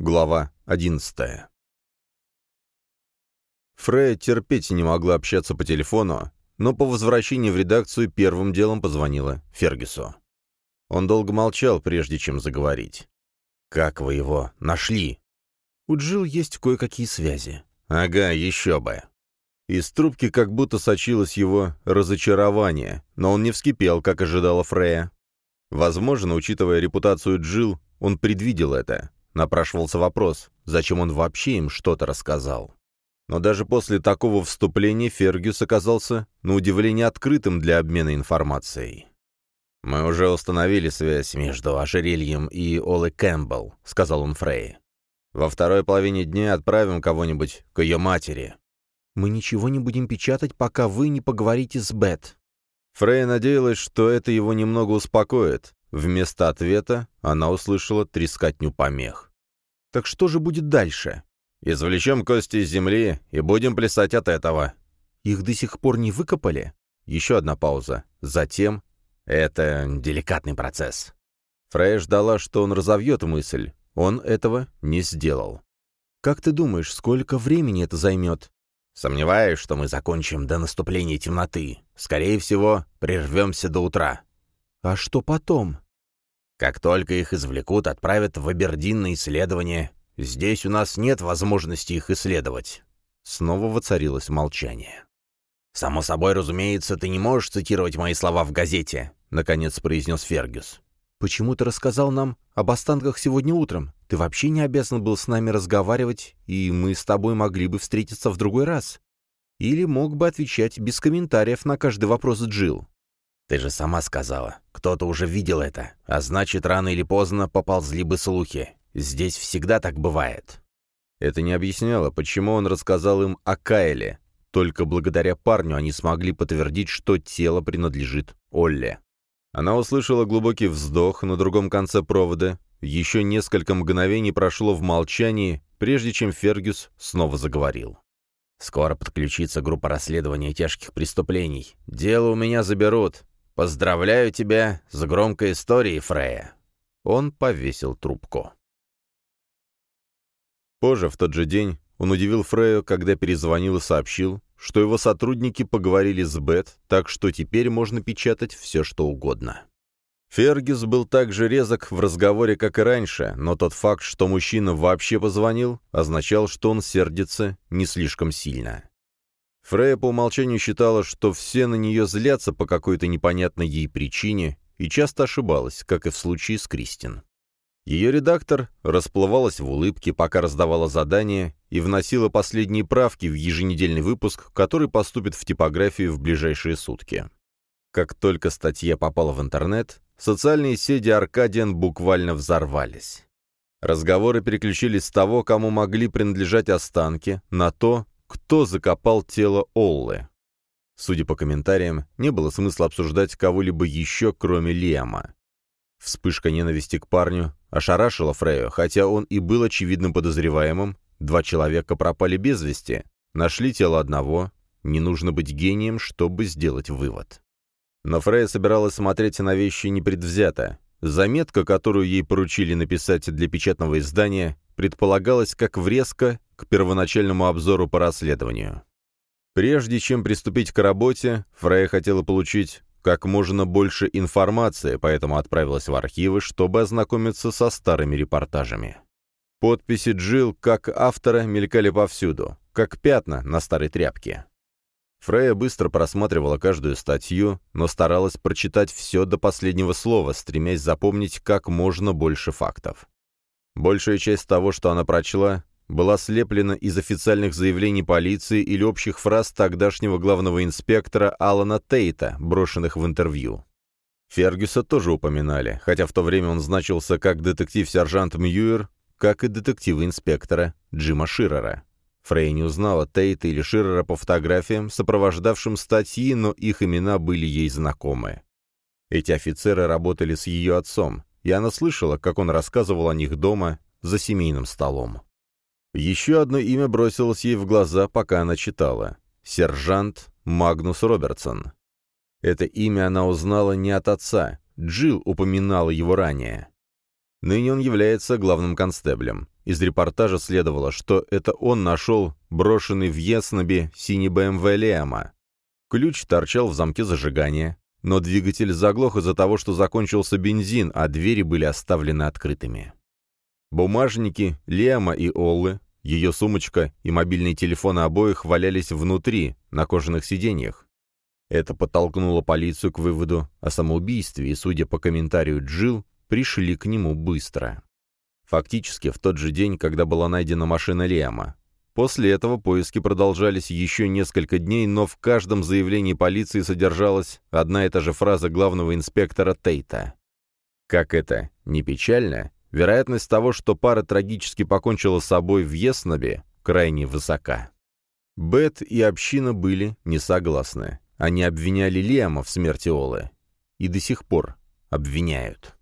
Глава 11 Фрея терпеть не могла общаться по телефону, но по возвращении в редакцию первым делом позвонила Фергюсу. Он долго молчал, прежде чем заговорить. «Как вы его нашли?» «У Джилл есть кое-какие связи». «Ага, еще бы». Из трубки как будто сочилось его разочарование, но он не вскипел, как ожидала Фрея. Возможно, учитывая репутацию Джилл, он предвидел это. Напрашивался вопрос, зачем он вообще им что-то рассказал. Но даже после такого вступления Фергюс оказался, на удивление, открытым для обмена информацией. «Мы уже установили связь между ожерельем и Олы Кэмпбелл», — сказал он Фрей. «Во второй половине дня отправим кого-нибудь к ее матери». «Мы ничего не будем печатать, пока вы не поговорите с Бет». Фрей надеялась, что это его немного успокоит. Вместо ответа она услышала трескотню помех. «Так что же будет дальше?» «Извлечем кости из земли и будем плясать от этого». «Их до сих пор не выкопали?» Еще одна пауза. Затем это деликатный процесс. Фрей ждала, что он разовьет мысль. Он этого не сделал. «Как ты думаешь, сколько времени это займет?» «Сомневаюсь, что мы закончим до наступления темноты. Скорее всего, прервемся до утра». «А что потом?» «Как только их извлекут, отправят в Абердин на исследование. Здесь у нас нет возможности их исследовать». Снова воцарилось молчание. «Само собой, разумеется, ты не можешь цитировать мои слова в газете. — наконец произнес Фергюс. «Почему ты рассказал нам об останках сегодня утром? Ты вообще не обязан был с нами разговаривать, и мы с тобой могли бы встретиться в другой раз. Или мог бы отвечать без комментариев на каждый вопрос Джил. «Ты же сама сказала. Кто-то уже видел это. А значит, рано или поздно поползли бы слухи. Здесь всегда так бывает». Это не объясняло, почему он рассказал им о Кайле. Только благодаря парню они смогли подтвердить, что тело принадлежит Олле. Она услышала глубокий вздох на другом конце провода. Еще несколько мгновений прошло в молчании, прежде чем Фергюс снова заговорил. «Скоро подключится группа расследования тяжких преступлений. Дело у меня заберут. Поздравляю тебя с громкой историей, Фрея». Он повесил трубку. Позже, в тот же день, он удивил Фрею, когда перезвонил и сообщил, что его сотрудники поговорили с Бет, так что теперь можно печатать все, что угодно. Фергюс был так же резок в разговоре, как и раньше, но тот факт, что мужчина вообще позвонил, означал, что он сердится не слишком сильно. Фрея по умолчанию считала, что все на нее злятся по какой-то непонятной ей причине, и часто ошибалась, как и в случае с Кристин. Ее редактор расплывалась в улыбке, пока раздавала задания и вносила последние правки в еженедельный выпуск, который поступит в типографию в ближайшие сутки. Как только статья попала в интернет, социальные сети Аркадиан буквально взорвались. Разговоры переключились с того, кому могли принадлежать останки, на то, кто закопал тело Оллы. Судя по комментариям, не было смысла обсуждать кого-либо еще, кроме Лиама. Вспышка ненависти к парню ошарашила Фрею, хотя он и был очевидным подозреваемым. Два человека пропали без вести, нашли тело одного. Не нужно быть гением, чтобы сделать вывод. Но Фрея собиралась смотреть на вещи непредвзято. Заметка, которую ей поручили написать для печатного издания, предполагалась как врезка к первоначальному обзору по расследованию. Прежде чем приступить к работе, Фрея хотела получить как можно больше информации, поэтому отправилась в архивы, чтобы ознакомиться со старыми репортажами. Подписи Джил как автора мелькали повсюду, как пятна на старой тряпке. Фрея быстро просматривала каждую статью, но старалась прочитать все до последнего слова, стремясь запомнить как можно больше фактов. Большая часть того, что она прочла, была слеплена из официальных заявлений полиции или общих фраз тогдашнего главного инспектора Алана Тейта, брошенных в интервью. Фергюса тоже упоминали, хотя в то время он значился как детектив-сержант Мьюер, как и детектива-инспектора Джима Ширера. Фрей не узнала Тейта или Ширера по фотографиям, сопровождавшим статьи, но их имена были ей знакомы. Эти офицеры работали с ее отцом, и она слышала, как он рассказывал о них дома за семейным столом. Еще одно имя бросилось ей в глаза, пока она читала. Сержант Магнус Робертсон. Это имя она узнала не от отца, Джилл упоминала его ранее. Ныне он является главным констеблем. Из репортажа следовало, что это он нашел брошенный в Еснобе синий БМВ Леома. Ключ торчал в замке зажигания, но двигатель заглох из-за того, что закончился бензин, а двери были оставлены открытыми. Бумажники Леома и Оллы, ее сумочка и мобильный телефон обоих валялись внутри, на кожаных сиденьях. Это подтолкнуло полицию к выводу о самоубийстве, и, судя по комментарию Джил, пришли к нему быстро. Фактически в тот же день, когда была найдена машина Лиама. После этого поиски продолжались еще несколько дней, но в каждом заявлении полиции содержалась одна и та же фраза главного инспектора Тейта. Как это не печально, вероятность того, что пара трагически покончила с собой в Еснобе, крайне высока. Бет и община были не согласны. Они обвиняли Лиама в смерти Олы. И до сих пор обвиняют.